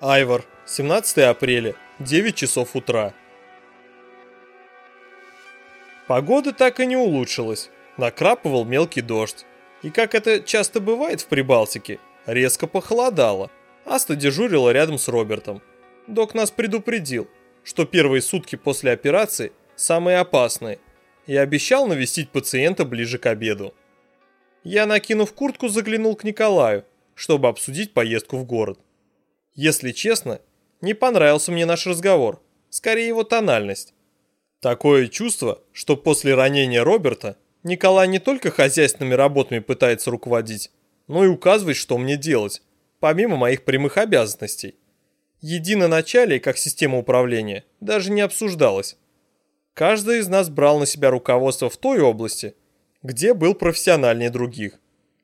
Айвор, 17 апреля, 9 часов утра. Погода так и не улучшилась. Накрапывал мелкий дождь. И как это часто бывает в Прибалтике, резко похолодало. Аста дежурила рядом с Робертом. Док нас предупредил, что первые сутки после операции самые опасные, и обещал навестить пациента ближе к обеду. Я, накинув куртку, заглянул к Николаю, чтобы обсудить поездку в город. Если честно, не понравился мне наш разговор, скорее его тональность. Такое чувство, что после ранения Роберта Николай не только хозяйственными работами пытается руководить, но и указывать, что мне делать, помимо моих прямых обязанностей. Единоначалие, как система управления, даже не обсуждалось. Каждый из нас брал на себя руководство в той области, где был профессиональнее других.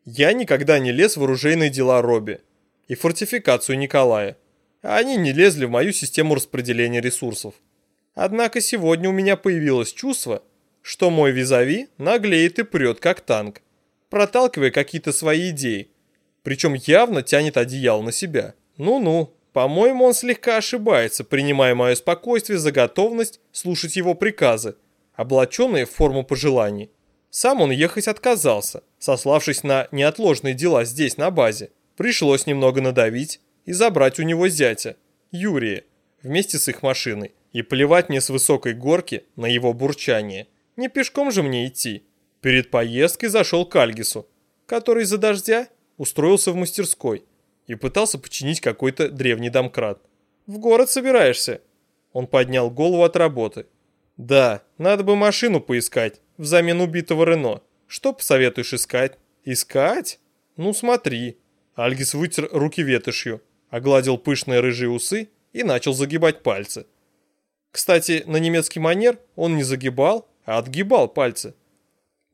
Я никогда не лез в оружейные дела Робби и фортификацию Николая, они не лезли в мою систему распределения ресурсов. Однако сегодня у меня появилось чувство, что мой визави наглеет и прет как танк, проталкивая какие-то свои идеи, причем явно тянет одеяло на себя. Ну-ну, по-моему, он слегка ошибается, принимая мое спокойствие за готовность слушать его приказы, облаченные в форму пожеланий. Сам он ехать отказался, сославшись на неотложные дела здесь, на базе. Пришлось немного надавить и забрать у него зятя, Юрия, вместе с их машиной, и плевать мне с высокой горки на его бурчание. Не пешком же мне идти. Перед поездкой зашел к Альгису, который из-за дождя устроился в мастерской и пытался починить какой-то древний домкрат. «В город собираешься?» Он поднял голову от работы. «Да, надо бы машину поискать взамен убитого Рено. Что посоветуешь искать?» «Искать? Ну смотри». Альгис вытер руки ветошью, огладил пышные рыжие усы и начал загибать пальцы. Кстати, на немецкий манер он не загибал, а отгибал пальцы.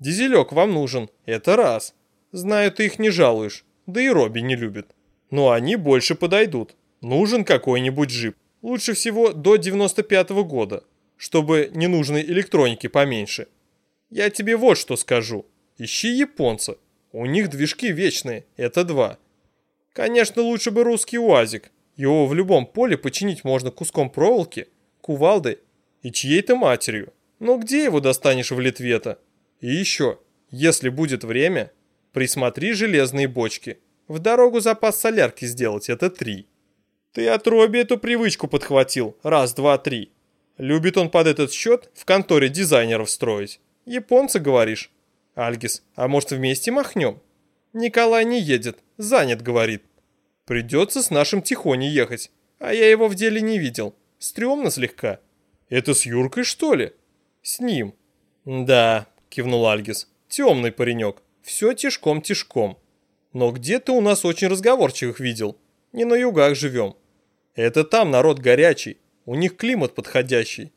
«Дизелек вам нужен, это раз. Знаю, ты их не жалуешь, да и Робби не любит. Но они больше подойдут. Нужен какой-нибудь джип. Лучше всего до 95 -го года, чтобы ненужной электроники поменьше. Я тебе вот что скажу. Ищи японца. У них движки вечные, это два. Конечно, лучше бы русский УАЗик. Его в любом поле починить можно куском проволоки, кувалдой и чьей-то матерью. Но где его достанешь в Литве-то? И еще, если будет время, присмотри железные бочки. В дорогу запас солярки сделать, это три. Ты от Робби эту привычку подхватил. Раз, два, три. Любит он под этот счет в конторе дизайнеров строить. Японцы, говоришь? Альгис, а может вместе махнем? Николай не едет, занят, говорит. Придется с нашим Тихоней ехать, а я его в деле не видел. Стремно слегка. Это с Юркой, что ли? С ним. Да, кивнул Альгис, темный паренек. Все тишком-тишком. Но где ты у нас очень разговорчивых видел? Не на югах живем. Это там народ горячий, у них климат подходящий.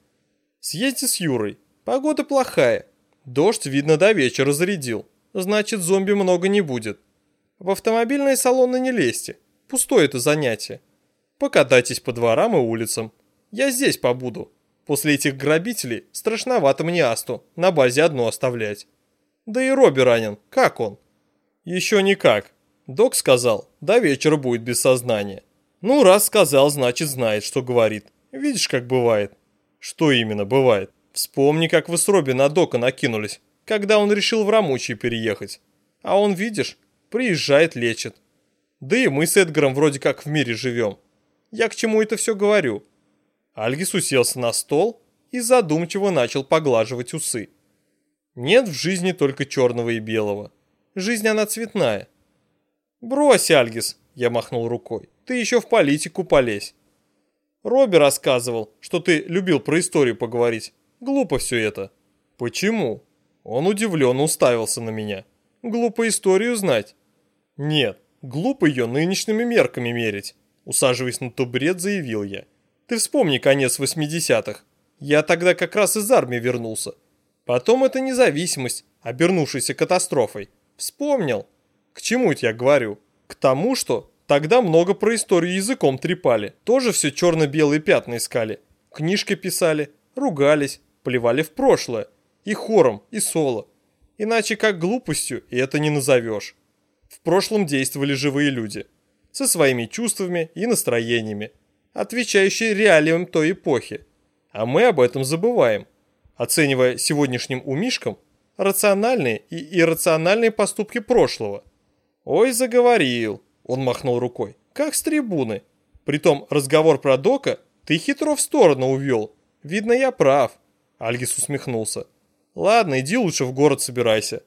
Съезди с Юрой, погода плохая, Дождь, видно, до вечера зарядил. Значит, зомби много не будет. В автомобильные салоны не лезьте. Пустое это занятие. Покатайтесь по дворам и улицам. Я здесь побуду. После этих грабителей страшновато мне Асту на базе одну оставлять. Да и Робби ранен. Как он? Еще никак. Док сказал, до вечера будет без сознания. Ну, раз сказал, значит знает, что говорит. Видишь, как бывает. Что именно бывает? Вспомни, как вы с Робби на Дока накинулись, когда он решил в Рамучий переехать. А он, видишь, приезжает, лечит. Да и мы с Эдгаром вроде как в мире живем. Я к чему это все говорю? Альгис уселся на стол и задумчиво начал поглаживать усы. Нет в жизни только черного и белого. Жизнь она цветная. Брось, Альгис, я махнул рукой. Ты еще в политику полезь. Робби рассказывал, что ты любил про историю поговорить. Глупо все это. Почему? Он удивленно уставился на меня. Глупо историю знать? Нет, глупо ее нынешними мерками мерить. Усаживаясь на табурет, заявил я. Ты вспомни конец 80-х. Я тогда как раз из армии вернулся. Потом это независимость, обернувшаяся катастрофой. Вспомнил. К чему это я говорю? К тому, что тогда много про историю языком трепали. Тоже все черно-белые пятна искали. Книжки писали, ругались, плевали в прошлое, и хором, и соло. Иначе как глупостью и это не назовешь. В прошлом действовали живые люди. со своими чувствами и настроениями, отвечающие реалиям той эпохи. А мы об этом забываем, оценивая сегодняшним умишкам рациональные и иррациональные поступки прошлого. «Ой, заговорил», — он махнул рукой, — «как с трибуны. Притом разговор про Дока ты хитро в сторону увел. Видно, я прав». Альгис усмехнулся. «Ладно, иди лучше в город собирайся.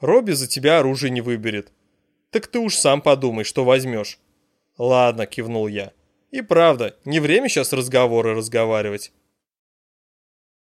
Робби за тебя оружие не выберет. Так ты уж сам подумай, что возьмешь». «Ладно», — кивнул я. «И правда, не время сейчас разговоры разговаривать.